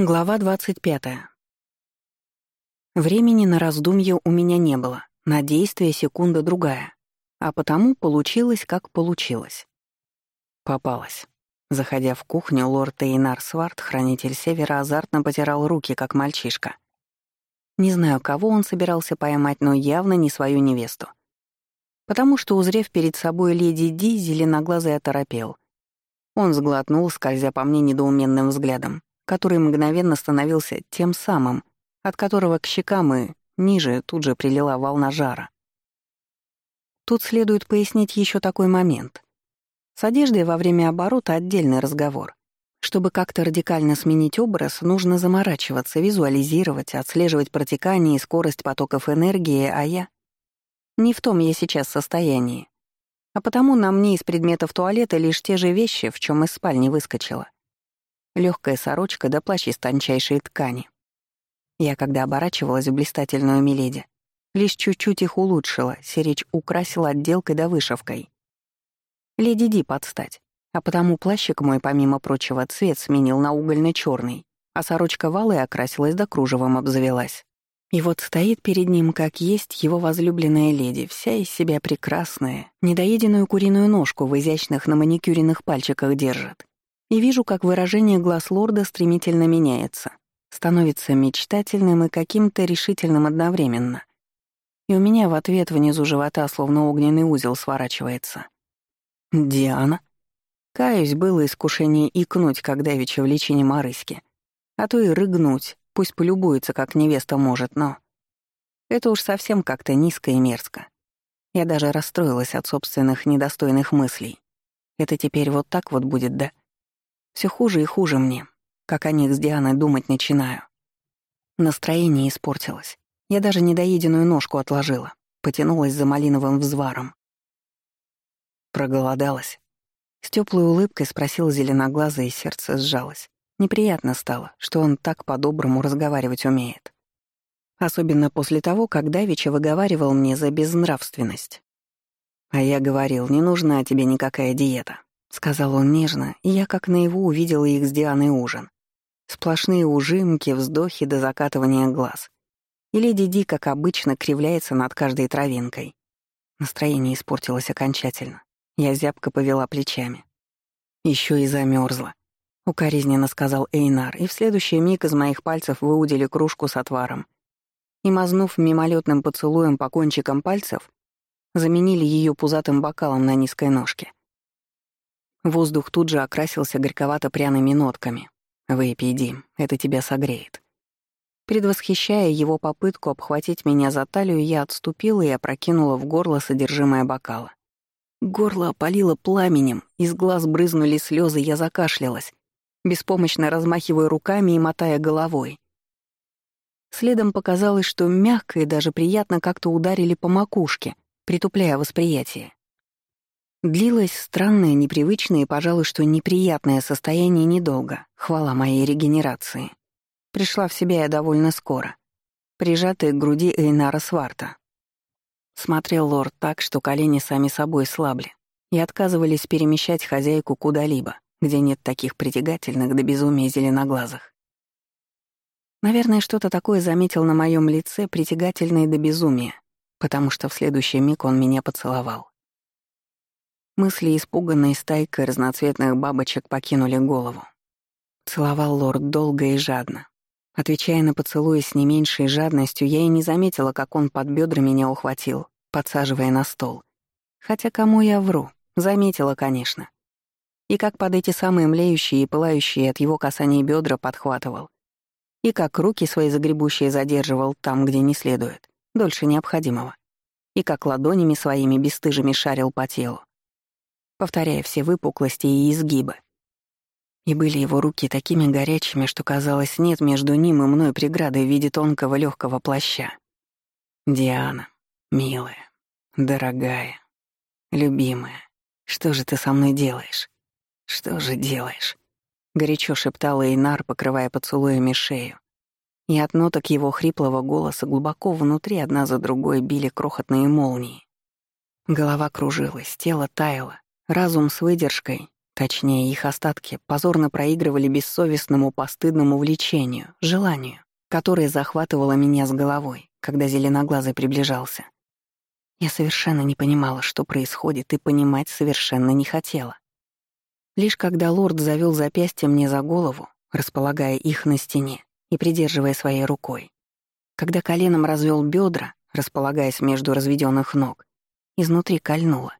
Глава 25. Времени на раздумье у меня не было, на действие секунда другая, а потому получилось, как получилось. Попалась. Заходя в кухню, лорд Эйнар Сварт, хранитель Севера, азартно потирал руки, как мальчишка. Не знаю, кого он собирался поймать, но явно не свою невесту. Потому что, узрев перед собой леди Ди, зеленоглазый оторопел. Он сглотнул, скользя по мне недоуменным взглядом, который мгновенно становился тем самым, от которого к щекам и ниже тут же прилила волна жара. Тут следует пояснить еще такой момент. С одеждой во время оборота отдельный разговор. Чтобы как-то радикально сменить образ, нужно заморачиваться, визуализировать, отслеживать протекание и скорость потоков энергии, а я... Не в том я сейчас состоянии. А потому на мне из предметов туалета лишь те же вещи, в чем из спальни выскочила легкая сорочка да плащ из тончайшей ткани. Я, когда оборачивалась в блистательную миледи, лишь чуть-чуть их улучшила, серечь украсила отделкой да вышивкой. Леди Ди подстать, а потому плащик мой, помимо прочего, цвет сменил на угольно черный а сорочка валы окрасилась да кружевом обзавелась. И вот стоит перед ним, как есть, его возлюбленная леди, вся из себя прекрасная, недоеденную куриную ножку в изящных на маникюренных пальчиках держит и вижу, как выражение глаз лорда стремительно меняется, становится мечтательным и каким-то решительным одновременно. И у меня в ответ внизу живота словно огненный узел сворачивается. «Диана?» Каюсь, было искушение икнуть, когда давеча в личине Марыськи. А то и рыгнуть, пусть полюбуется, как невеста может, но... Это уж совсем как-то низко и мерзко. Я даже расстроилась от собственных недостойных мыслей. Это теперь вот так вот будет, да? Все хуже и хуже мне, как о них с Дианой думать начинаю. Настроение испортилось. Я даже недоеденную ножку отложила, потянулась за малиновым взваром. Проголодалась. С теплой улыбкой спросил зеленоглазый, и сердце сжалось. Неприятно стало, что он так по-доброму разговаривать умеет. Особенно после того, как Давича выговаривал мне за безнравственность. А я говорил, не нужна тебе никакая диета. — сказал он нежно, и я как наяву увидела их с Дианой ужин. Сплошные ужимки, вздохи до закатывания глаз. И леди Ди, как обычно, кривляется над каждой травинкой. Настроение испортилось окончательно. Я зябко повела плечами. Еще и замерзла. Укоризненно сказал Эйнар, и в следующий миг из моих пальцев выудили кружку с отваром. И, мазнув мимолетным поцелуем по кончикам пальцев, заменили ее пузатым бокалом на низкой ножке. Воздух тут же окрасился горьковато-пряными нотками. «Выпей, Дим, это тебя согреет». Предвосхищая его попытку обхватить меня за талию, я отступила и опрокинула в горло содержимое бокала. Горло опалило пламенем, из глаз брызнули слезы, я закашлялась, беспомощно размахивая руками и мотая головой. Следом показалось, что мягко и даже приятно как-то ударили по макушке, притупляя восприятие. Длилось странное, непривычное и, пожалуй, что неприятное состояние недолго, хвала моей регенерации. Пришла в себя я довольно скоро, прижатая к груди Эйнара Сварта. Смотрел лорд так, что колени сами собой слабли и отказывались перемещать хозяйку куда-либо, где нет таких притягательных до безумия зеленоглазых. Наверное, что-то такое заметил на моем лице, притягательное до безумия, потому что в следующий миг он меня поцеловал. Мысли, испуганной стайкой разноцветных бабочек, покинули голову. Целовал лорд долго и жадно. Отвечая на поцелуи с не меньшей жадностью, я и не заметила, как он под бедра меня ухватил, подсаживая на стол. Хотя кому я вру, заметила, конечно. И как под эти самые млеющие и пылающие от его касания бедра подхватывал. И как руки свои загребущие задерживал там, где не следует, дольше необходимого. И как ладонями своими бесстыжими шарил по телу повторяя все выпуклости и изгибы. И были его руки такими горячими, что казалось, нет между ним и мной преграды в виде тонкого легкого плаща. «Диана, милая, дорогая, любимая, что же ты со мной делаешь? Что же делаешь?» Горячо шептала Эйнар, покрывая поцелуями шею. И от ноток его хриплого голоса глубоко внутри одна за другой били крохотные молнии. Голова кружилась, тело таяло, Разум с выдержкой, Точнее, их остатки позорно проигрывали бессовестному постыдному влечению, желанию, которое захватывало меня с головой, когда зеленоглазый приближался. Я совершенно не понимала, что происходит, и понимать совершенно не хотела. Лишь когда лорд завел запястье мне за голову, располагая их на стене и придерживая своей рукой, когда коленом развел бедра, располагаясь между разведенных ног, изнутри кольнуло.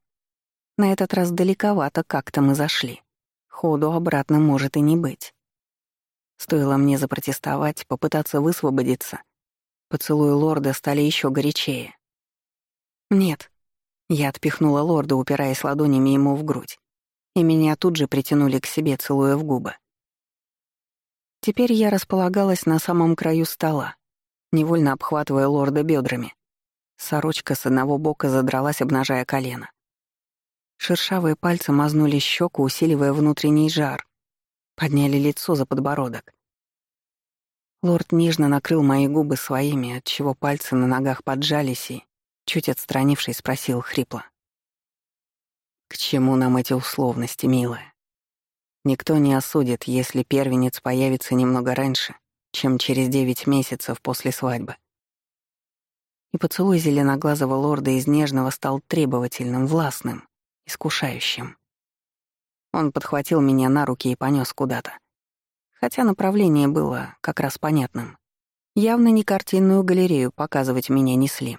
На этот раз далековато как-то мы зашли. Ходу обратно может и не быть. Стоило мне запротестовать, попытаться высвободиться. Поцелуи лорда стали еще горячее. «Нет». Я отпихнула лорда, упираясь ладонями ему в грудь. И меня тут же притянули к себе, целуя в губы. Теперь я располагалась на самом краю стола, невольно обхватывая лорда бедрами. Сорочка с одного бока задралась, обнажая колено. Шершавые пальцы мазнули щеку, усиливая внутренний жар. Подняли лицо за подбородок. Лорд нежно накрыл мои губы своими, отчего пальцы на ногах поджались и Чуть отстранившись, спросил хрипло. «К чему нам эти условности, милая? Никто не осудит, если первенец появится немного раньше, чем через девять месяцев после свадьбы». И поцелуй зеленоглазого лорда из нежного стал требовательным, властным, искушающим. Он подхватил меня на руки и понёс куда-то. Хотя направление было как раз понятным. Явно не картинную галерею показывать меня несли.